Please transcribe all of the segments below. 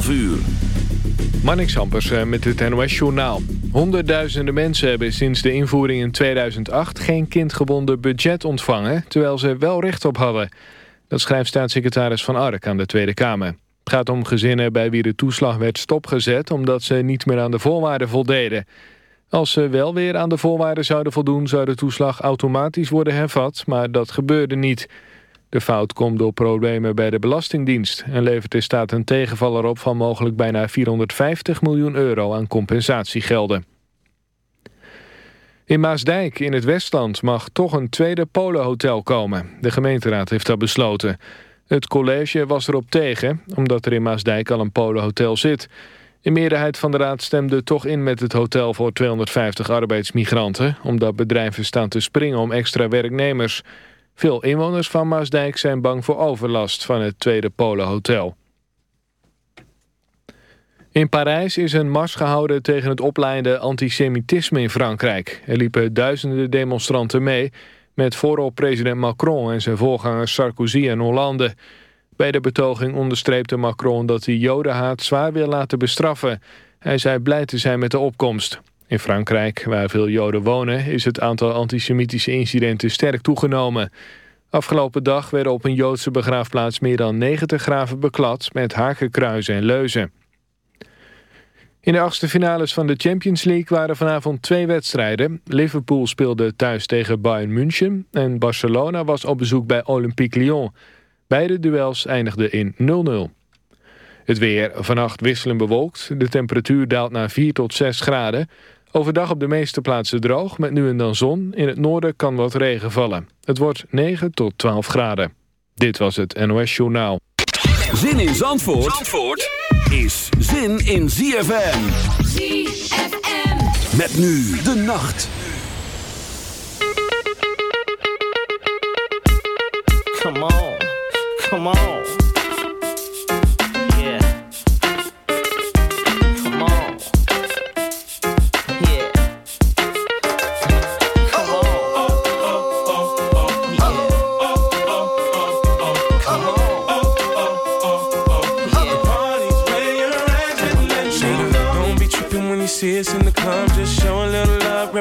12 uur. Eh, met het NOS Journaal. Honderdduizenden mensen hebben sinds de invoering in 2008... geen kindgebonden budget ontvangen, terwijl ze wel recht op hadden. Dat schrijft staatssecretaris Van Ark aan de Tweede Kamer. Het gaat om gezinnen bij wie de toeslag werd stopgezet... omdat ze niet meer aan de voorwaarden voldeden. Als ze wel weer aan de voorwaarden zouden voldoen... zou de toeslag automatisch worden hervat, maar dat gebeurde niet... De fout komt door problemen bij de Belastingdienst... en levert de staat een tegenvaller op van mogelijk bijna 450 miljoen euro aan compensatiegelden. In Maasdijk in het Westland mag toch een tweede polenhotel komen. De gemeenteraad heeft dat besloten. Het college was erop tegen, omdat er in Maasdijk al een polenhotel zit. De meerderheid van de raad stemde toch in met het hotel voor 250 arbeidsmigranten... omdat bedrijven staan te springen om extra werknemers... Veel inwoners van Maasdijk zijn bang voor overlast van het Tweede Polenhotel. In Parijs is een mars gehouden tegen het opleide antisemitisme in Frankrijk. Er liepen duizenden demonstranten mee... met voorop president Macron en zijn voorgangers Sarkozy en Hollande. Bij de betoging onderstreepte Macron dat hij jodenhaat zwaar wil laten bestraffen. Hij zei blij te zijn met de opkomst. In Frankrijk, waar veel Joden wonen, is het aantal antisemitische incidenten sterk toegenomen. Afgelopen dag werden op een Joodse begraafplaats meer dan 90 graven beklad met hakenkruizen en leuzen. In de achtste finales van de Champions League waren vanavond twee wedstrijden. Liverpool speelde thuis tegen Bayern München en Barcelona was op bezoek bij Olympique Lyon. Beide duels eindigden in 0-0. Het weer vannacht wisselend bewolkt. De temperatuur daalt naar 4 tot 6 graden. Overdag op de meeste plaatsen droog, met nu en dan zon. In het noorden kan wat regen vallen. Het wordt 9 tot 12 graden. Dit was het NOS Journaal. Zin in Zandvoort, Zandvoort is zin in ZFM. ZFM. Met nu de nacht. Come on, come on.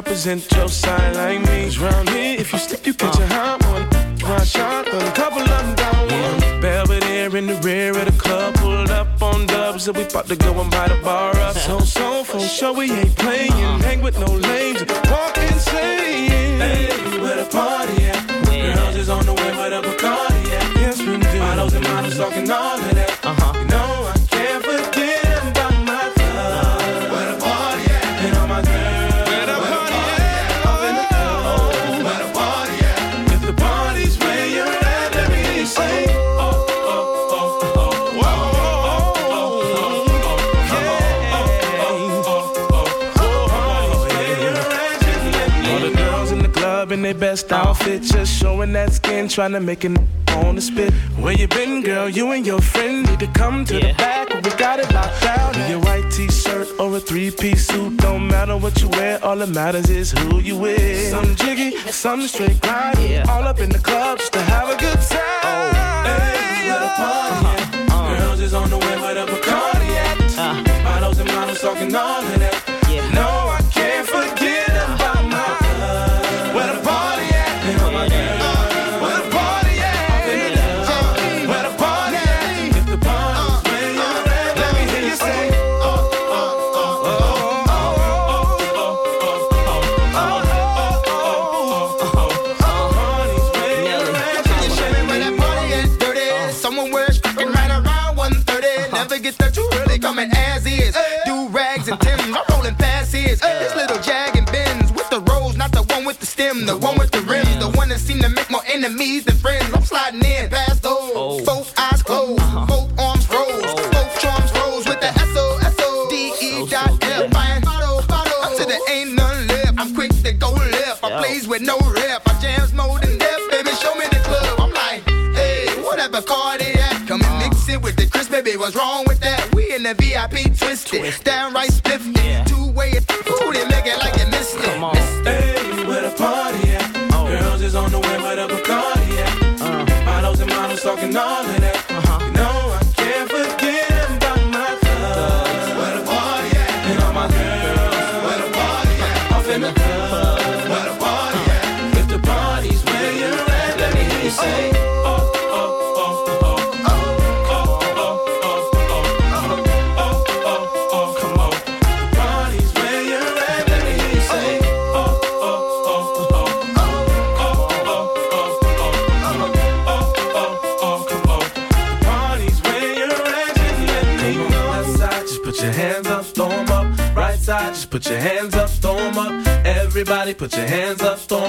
Represent your side like me. 'Cause round here, if you slip, you catch a hot one. One shot, a couple of them down one. Belvedere in the rear of the club, pulled up on dubs, and we about to go and buy the bar up. So, so, for sure, we ain't playing. Hang with no lames, walk insane. Hey, where the party at? Girls is on the way, where the Bacardi at? Yes, we do. Models and models talking all of that. Best outfit, just showing that skin, trying to make it on the spit. Where you been, girl? You and your friend need to come to the back. We got it locked down. In your white t-shirt or a three-piece suit, don't matter what you wear. All that matters is who you with. Some jiggy, some straight grind. Yeah. All up in the club just to have a good time. Oh. Hey, where the party at? Girls is on the way, where the Bacardi at? Uh. Models and models talking all enemies than friends. I'm sliding in past those. Oh. Both eyes closed, uh-huh. both arms rose, oh. both charms rose with the S O S O D E dot F. Fine, bottle, bottle. Until there ain't none left. I'm quick to go left. I plays with no rep. I jams more than death, baby. Show me the club. I'm like, hey, whatever car they at. Come and mix it with the crisp, baby. What's wrong with that? We in the VIP twisted, downright spiffy. Everybody put your hands up, storm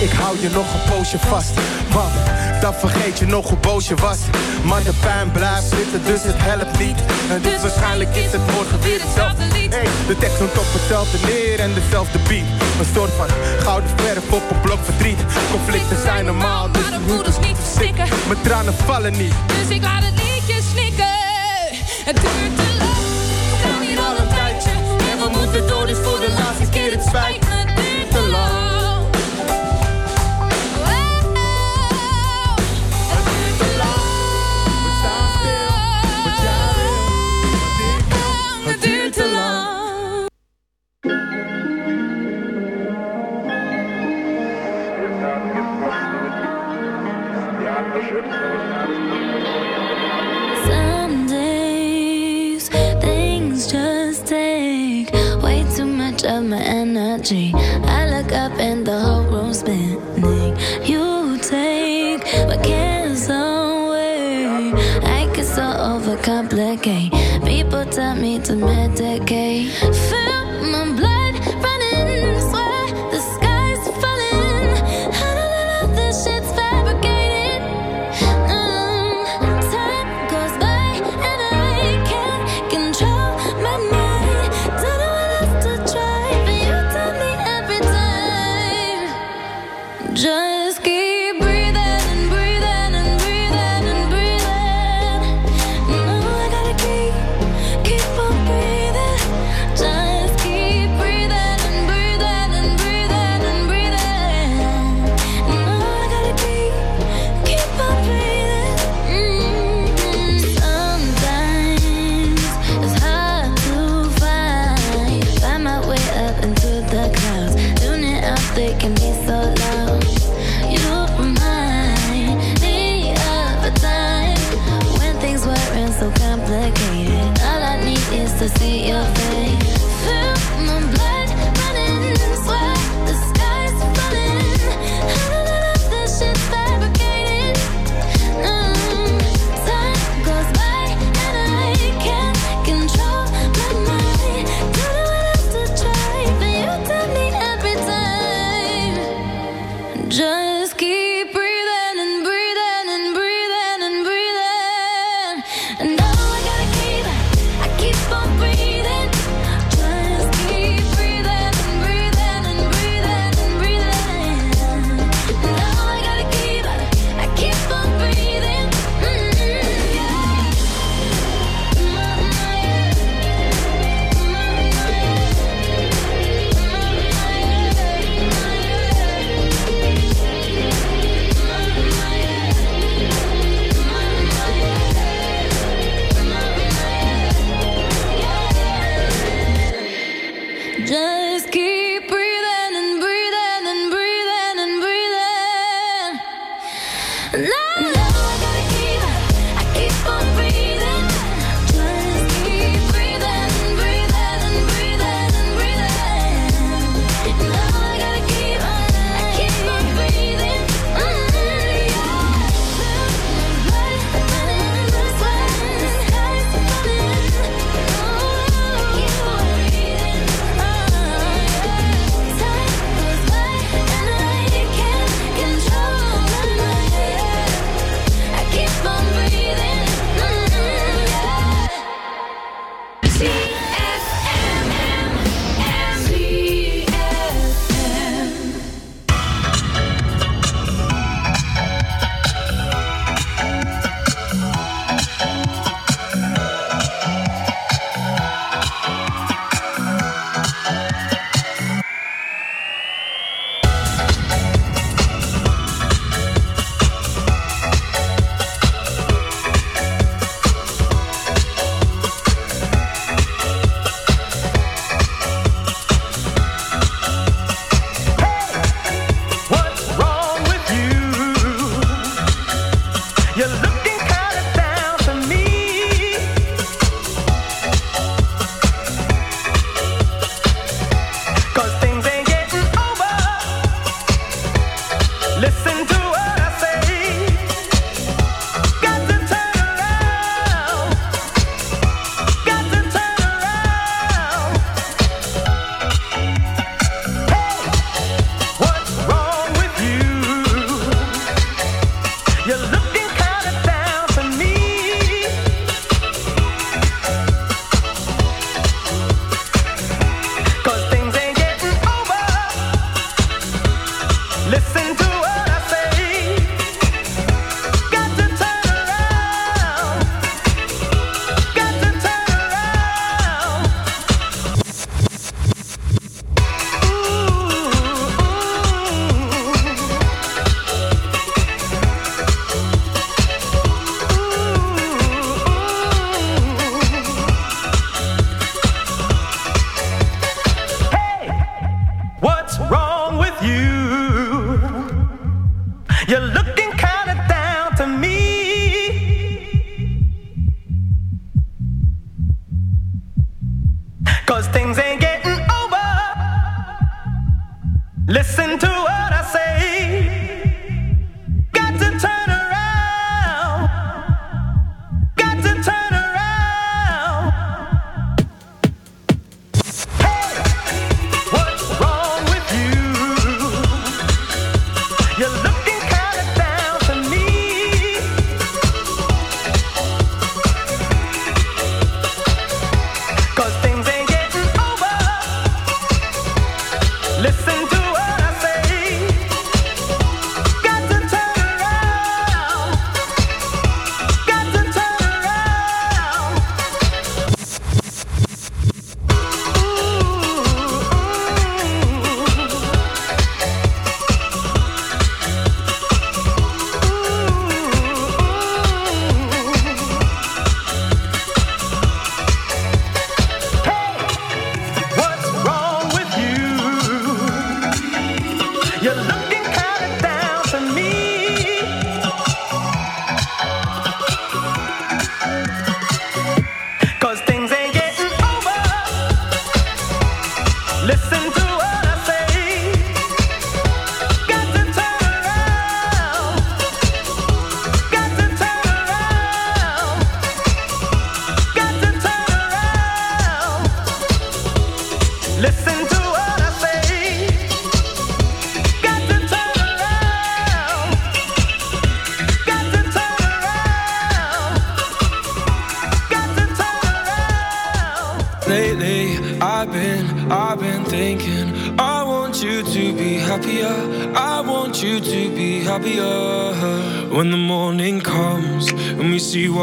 ik hou je nog een poosje vast. Want dan vergeet je nog hoe boos je was. Maar de pijn blijft zitten, dus het helpt niet. En dus waarschijnlijk is het morgen weer hetzelfde lied. Hey, de tekst noemt op hetzelfde neer en dezelfde beat. Een soort van gouden verf op een blok verdriet. Conflicten zijn normaal, dus Maar de voeders niet verstikken. mijn tranen vallen niet. Dus ik laat het liedje snikken. Het duurt te lang. We staan hier al een tijdje. En we moeten door, dus 对。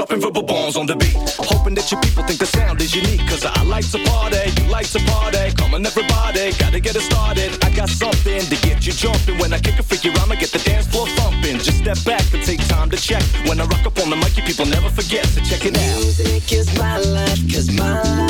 dropping verbal bombs on the beat. Hoping that your people think the sound is unique. Cause I like to party, you like to party. Come on, everybody, gotta get it started. I got something to get you jumping. When I kick a freaky rhyme, I get the dance floor thumping. Just step back and take time to check. When I rock up on the mic, you people never forget. So check it out. Music is my life, cause my life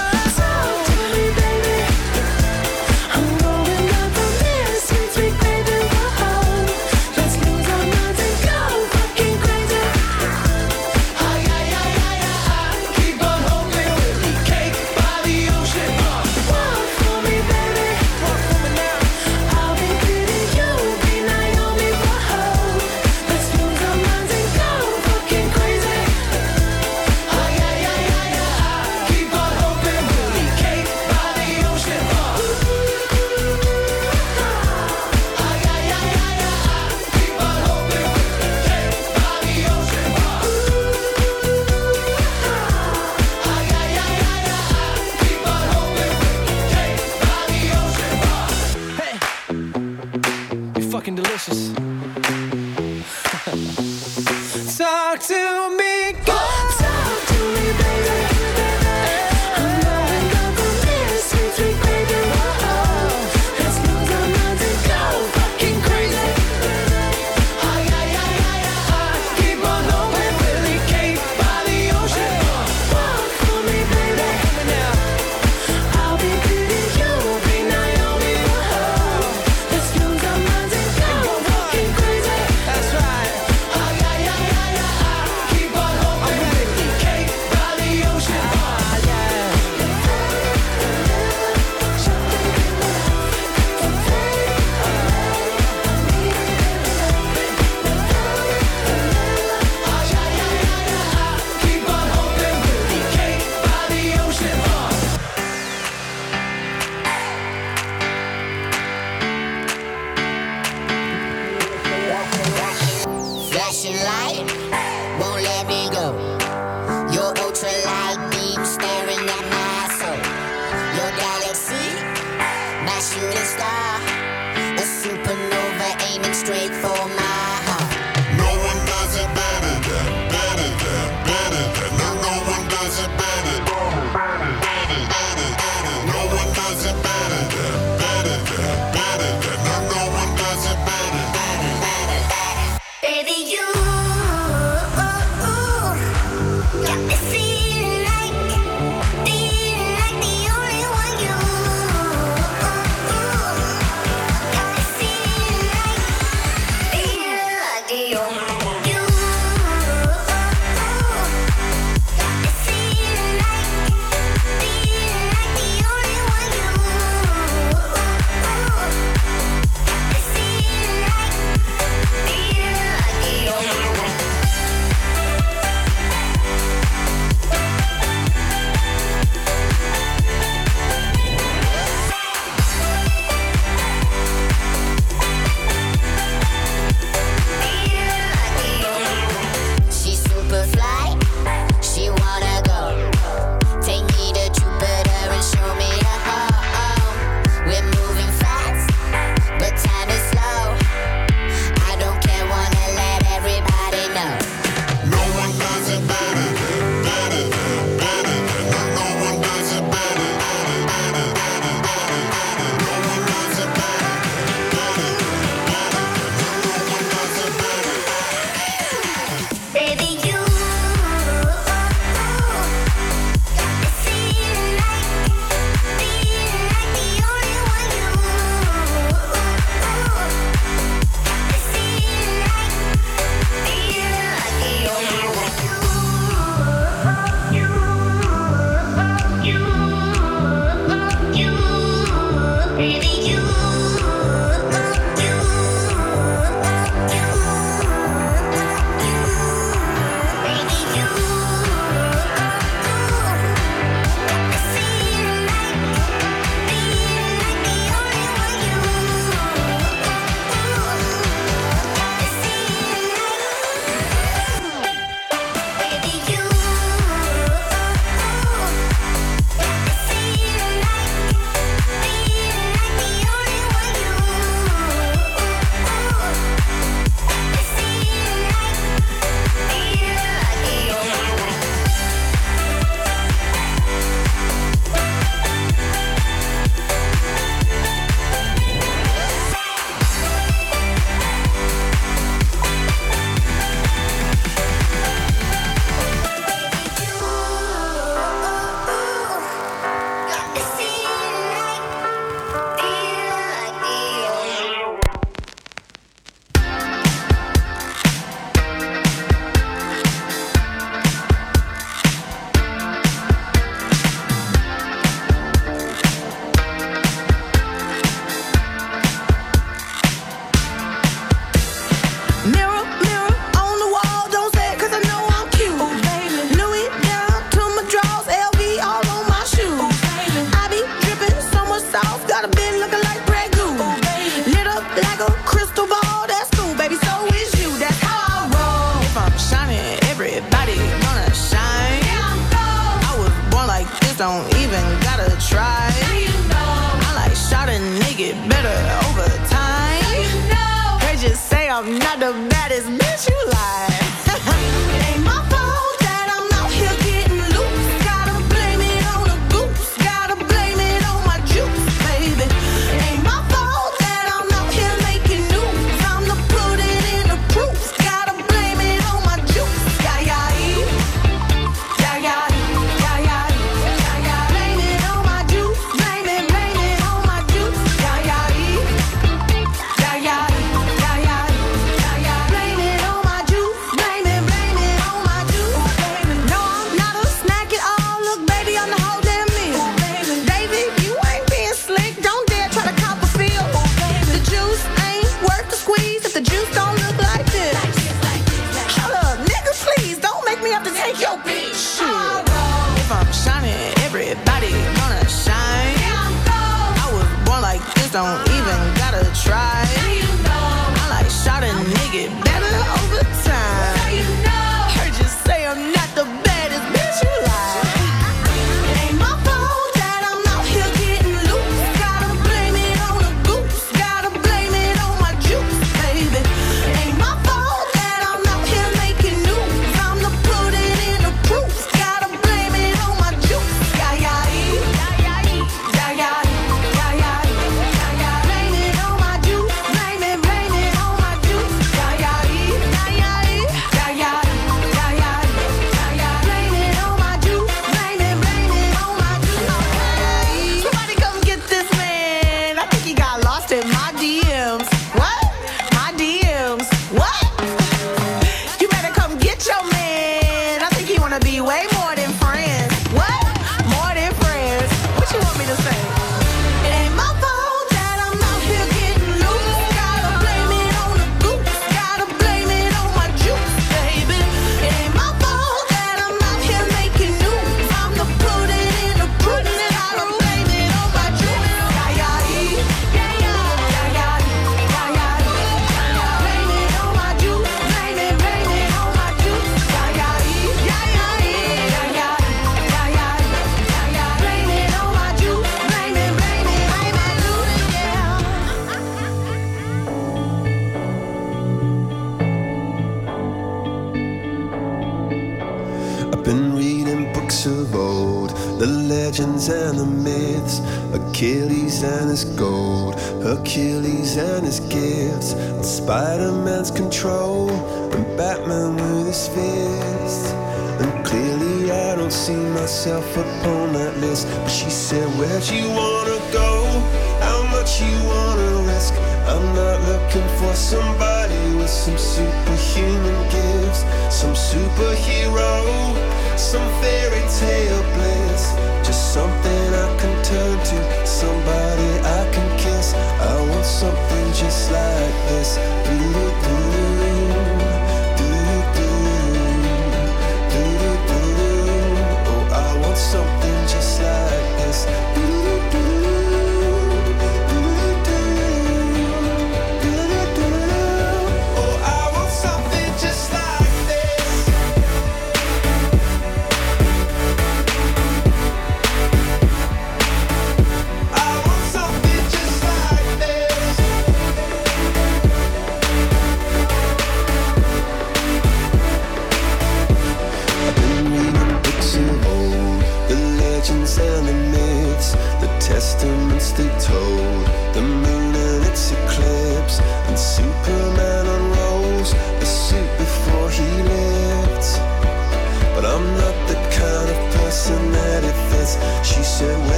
Say the baddest bitch you